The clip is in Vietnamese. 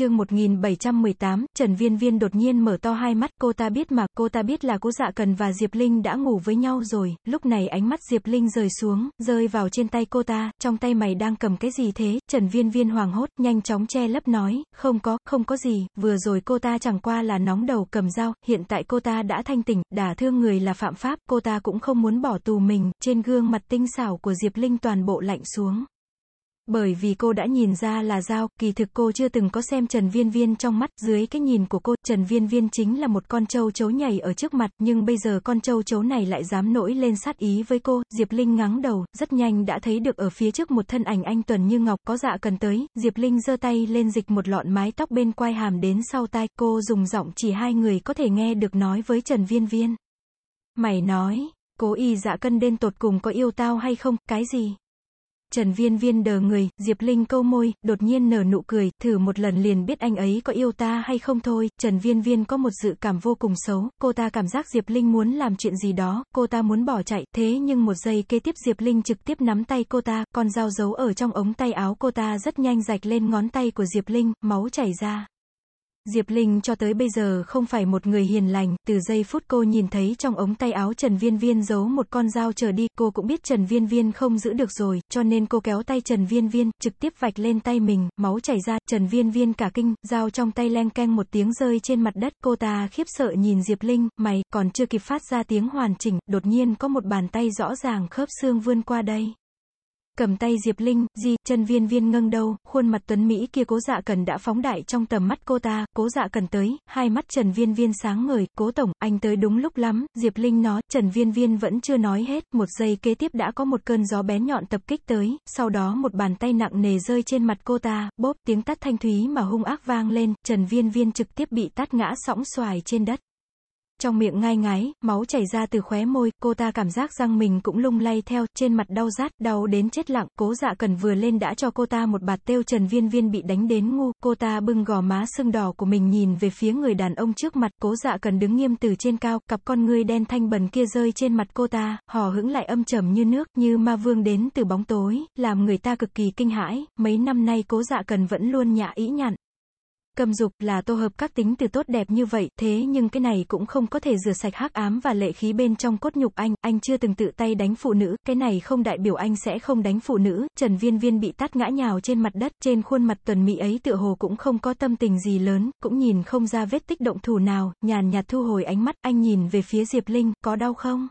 chương 1718, Trần Viên Viên đột nhiên mở to hai mắt, cô ta biết mà, cô ta biết là cố dạ cần và Diệp Linh đã ngủ với nhau rồi, lúc này ánh mắt Diệp Linh rời xuống, rơi vào trên tay cô ta, trong tay mày đang cầm cái gì thế, Trần Viên Viên hoàng hốt, nhanh chóng che lấp nói, không có, không có gì, vừa rồi cô ta chẳng qua là nóng đầu cầm dao, hiện tại cô ta đã thanh tỉnh, đả thương người là phạm pháp, cô ta cũng không muốn bỏ tù mình, trên gương mặt tinh xảo của Diệp Linh toàn bộ lạnh xuống. Bởi vì cô đã nhìn ra là dao, kỳ thực cô chưa từng có xem Trần Viên Viên trong mắt, dưới cái nhìn của cô, Trần Viên Viên chính là một con trâu chấu nhảy ở trước mặt, nhưng bây giờ con trâu chấu này lại dám nổi lên sát ý với cô, Diệp Linh ngắng đầu, rất nhanh đã thấy được ở phía trước một thân ảnh anh Tuần như ngọc, có dạ cần tới, Diệp Linh giơ tay lên dịch một lọn mái tóc bên quai hàm đến sau tai, cô dùng giọng chỉ hai người có thể nghe được nói với Trần Viên Viên. Mày nói, cố y dạ cân đen tột cùng có yêu tao hay không, cái gì? Trần Viên Viên đờ người, Diệp Linh câu môi, đột nhiên nở nụ cười, thử một lần liền biết anh ấy có yêu ta hay không thôi, Trần Viên Viên có một dự cảm vô cùng xấu, cô ta cảm giác Diệp Linh muốn làm chuyện gì đó, cô ta muốn bỏ chạy, thế nhưng một giây kế tiếp Diệp Linh trực tiếp nắm tay cô ta, con dao giấu ở trong ống tay áo cô ta rất nhanh rạch lên ngón tay của Diệp Linh, máu chảy ra. Diệp Linh cho tới bây giờ không phải một người hiền lành, từ giây phút cô nhìn thấy trong ống tay áo Trần Viên Viên giấu một con dao trở đi, cô cũng biết Trần Viên Viên không giữ được rồi, cho nên cô kéo tay Trần Viên Viên, trực tiếp vạch lên tay mình, máu chảy ra, Trần Viên Viên cả kinh, dao trong tay len keng một tiếng rơi trên mặt đất, cô ta khiếp sợ nhìn Diệp Linh, mày, còn chưa kịp phát ra tiếng hoàn chỉnh, đột nhiên có một bàn tay rõ ràng khớp xương vươn qua đây. Cầm tay Diệp Linh, di, chân viên viên ngâng đầu, khuôn mặt tuấn Mỹ kia cố dạ cần đã phóng đại trong tầm mắt cô ta, cố dạ cần tới, hai mắt Trần Viên Viên sáng ngời, cố tổng, anh tới đúng lúc lắm, Diệp Linh nói, Trần Viên Viên vẫn chưa nói hết, một giây kế tiếp đã có một cơn gió bén nhọn tập kích tới, sau đó một bàn tay nặng nề rơi trên mặt cô ta, bóp, tiếng tắt thanh thúy mà hung ác vang lên, Trần Viên Viên trực tiếp bị tát ngã sóng xoài trên đất. Trong miệng ngai ngái, máu chảy ra từ khóe môi, cô ta cảm giác răng mình cũng lung lay theo, trên mặt đau rát, đau đến chết lặng, cố dạ cần vừa lên đã cho cô ta một bạt têu trần viên viên bị đánh đến ngu, cô ta bưng gò má sưng đỏ của mình nhìn về phía người đàn ông trước mặt, cố dạ cần đứng nghiêm từ trên cao, cặp con ngươi đen thanh bần kia rơi trên mặt cô ta, hò hững lại âm trầm như nước, như ma vương đến từ bóng tối, làm người ta cực kỳ kinh hãi, mấy năm nay cố dạ cần vẫn luôn nhã ý nhặn, cầm dục là tô hợp các tính từ tốt đẹp như vậy, thế nhưng cái này cũng không có thể rửa sạch hắc ám và lệ khí bên trong cốt nhục anh, anh chưa từng tự tay đánh phụ nữ, cái này không đại biểu anh sẽ không đánh phụ nữ, Trần Viên Viên bị tát ngã nhào trên mặt đất, trên khuôn mặt tuần mỹ ấy tựa hồ cũng không có tâm tình gì lớn, cũng nhìn không ra vết tích động thủ nào, nhàn nhạt thu hồi ánh mắt, anh nhìn về phía Diệp Linh, có đau không?